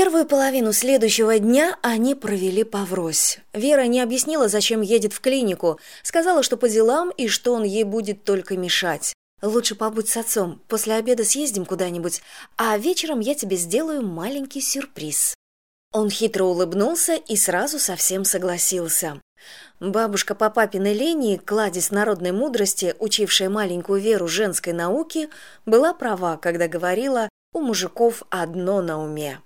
Первую половину следующего дня они провели поврось. Вера не объяснила, зачем едет в клинику, сказала, что по делам и что он ей будет только мешать. «Лучше побудь с отцом, после обеда съездим куда-нибудь, а вечером я тебе сделаю маленький сюрприз». Он хитро улыбнулся и сразу совсем согласился. Бабушка по папиной линии, кладезь народной мудрости, учившая маленькую Веру женской науки, была права, когда говорила «у мужиков одно на уме».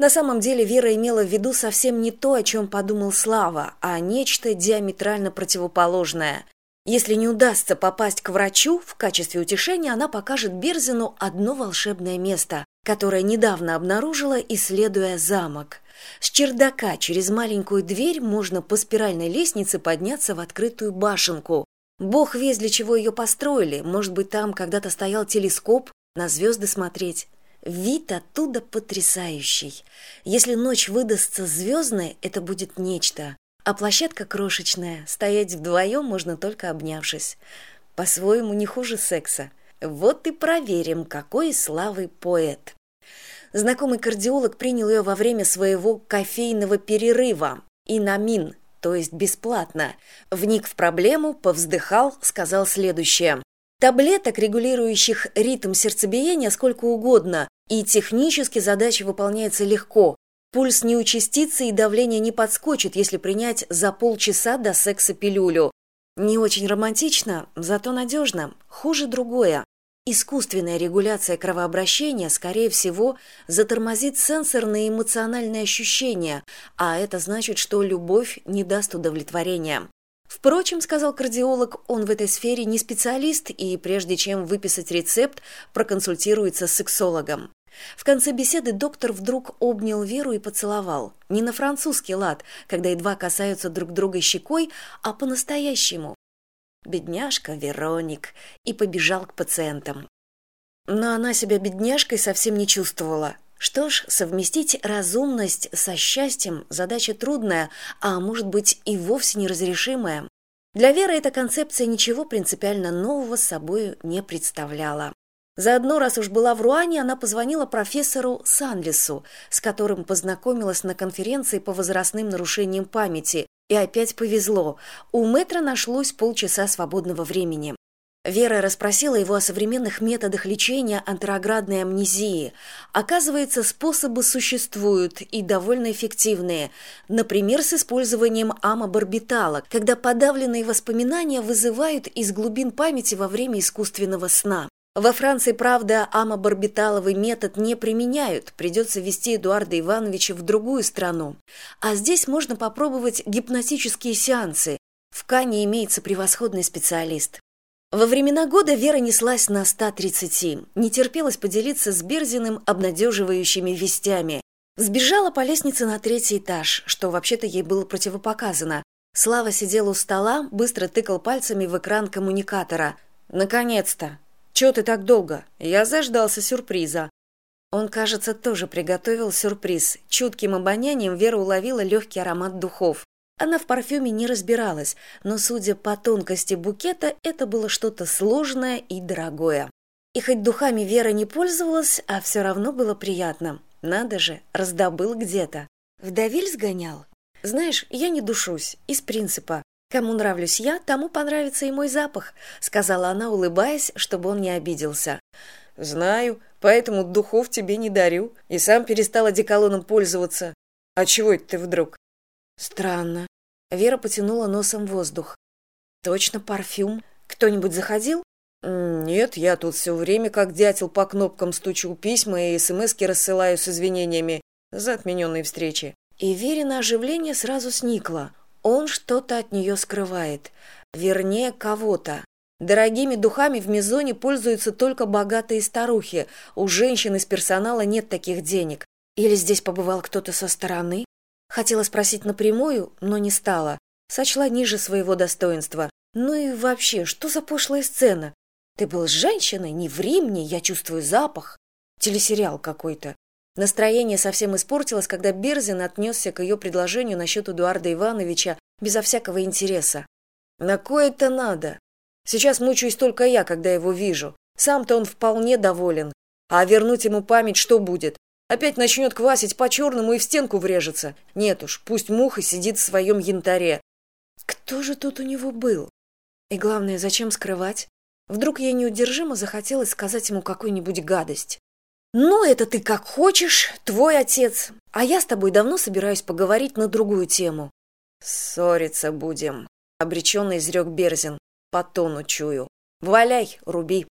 На самом деле Вера имела в виду совсем не то, о чем подумал Слава, а нечто диаметрально противоположное. Если не удастся попасть к врачу, в качестве утешения она покажет Берзину одно волшебное место, которое недавно обнаружила, исследуя замок. С чердака через маленькую дверь можно по спиральной лестнице подняться в открытую башенку. Бог весь для чего ее построили, может быть, там когда-то стоял телескоп на звезды смотреть. Вид оттуда потрясающий. Если ночь выдастся звездной, это будет нечто. А площадка крошечная, стоять вдвоем можно только обнявшись. По-своему не хуже секса. Вот и проверим, какой славы поэт. Знакомый кардиолог принял ее во время своего кофейного перерыва. И на мин, то есть бесплатно. Вник в проблему, повздыхал, сказал следующее. Таблеток, регулирующих ритм сердцебиения, сколько угодно, и технически задача выполняется легко. Пульс не участится и давление не подскочит, если принять за полчаса до секса пилюлю. Не очень романтично, зато надежно. Хуже другое. Искусственная регуляция кровообращения, скорее всего, затормозит сенсорные эмоциональные ощущения, а это значит, что любовь не даст удовлетворения. Впрочем, сказал кардиолог, он в этой сфере не специалист и прежде чем выписать рецепт, проконсультируется с сексологом. В конце беседы доктор вдруг обнял Веру и поцеловал. Не на французский лад, когда едва касаются друг друга щекой, а по-настоящему. Бедняжка Вероник. И побежал к пациентам. Но она себя бедняжкой совсем не чувствовала. Что ж, совместить разумность со счастьем – задача трудная, а может быть и вовсе неразрешимая. Для Веры эта концепция ничего принципиально нового собой не представляла. Заодно, раз уж была в Руане, она позвонила профессору Санлису, с которым познакомилась на конференции по возрастным нарушениям памяти. И опять повезло. У Мэтра нашлось полчаса свободного времени. Вера расспросила его о современных методах лечения антероградной амнезии. Оказывается, способы существуют и довольно эффективные. Например, с использованием амобарбитала, когда подавленные воспоминания вызывают из глубин памяти во время искусственного сна. Во Франции, правда, амобарбиталовый метод не применяют, придется вести Эдуарда Ивановича в другую страну. А здесь можно попробовать гипнотические сеансы. В Кане имеется превосходный специалист. Во времена года Вера неслась на 130, не терпелось поделиться с Берзиным обнадеживающими вестями. Сбежала по лестнице на третий этаж, что вообще-то ей было противопоказано. Слава сидел у стола, быстро тыкал пальцами в экран коммуникатора. «Наконец-то! Чего ты так долго? Я заждался сюрприза». Он, кажется, тоже приготовил сюрприз. Чутким обонянием Вера уловила легкий аромат духов. Она в парфюме не разбиралась, но, судя по тонкости букета, это было что-то сложное и дорогое. И хоть духами Вера не пользовалась, а все равно было приятно. Надо же, раздобыл где-то. В Давиль сгонял? Знаешь, я не душусь, из принципа. Кому нравлюсь я, тому понравится и мой запах, сказала она, улыбаясь, чтобы он не обиделся. Знаю, поэтому духов тебе не дарю, и сам перестал одеколоном пользоваться. А чего это ты вдруг? Странно. Вера потянула носом воздух. Точно парфюм. Кто-нибудь заходил? Нет, я тут все время как дятел по кнопкам стучу письма и смски рассылаю с извинениями за отмененные встречи. И Верина оживление сразу сникло. Он что-то от нее скрывает. Вернее, кого-то. Дорогими духами в Мизоне пользуются только богатые старухи. У женщин из персонала нет таких денег. Или здесь побывал кто-то со стороны? Хотела спросить напрямую, но не стала. Сочла ниже своего достоинства. Ну и вообще, что за пошлая сцена? Ты был с женщиной, не ври мне, я чувствую запах. Телесериал какой-то. Настроение совсем испортилось, когда Берзин отнесся к ее предложению насчет Эдуарда Ивановича безо всякого интереса. На кое это надо? Сейчас мучаюсь только я, когда его вижу. Сам-то он вполне доволен. А вернуть ему память что будет? Опять начнет квасить по-черному и в стенку врежется. Нет уж, пусть муха сидит в своем янтаре. Кто же тут у него был? И главное, зачем скрывать? Вдруг ей неудержимо захотелось сказать ему какую-нибудь гадость. «Ну, это ты как хочешь, твой отец. А я с тобой давно собираюсь поговорить на другую тему». «Ссориться будем», — обреченно изрек Берзин. «По тону чую. Валяй, руби».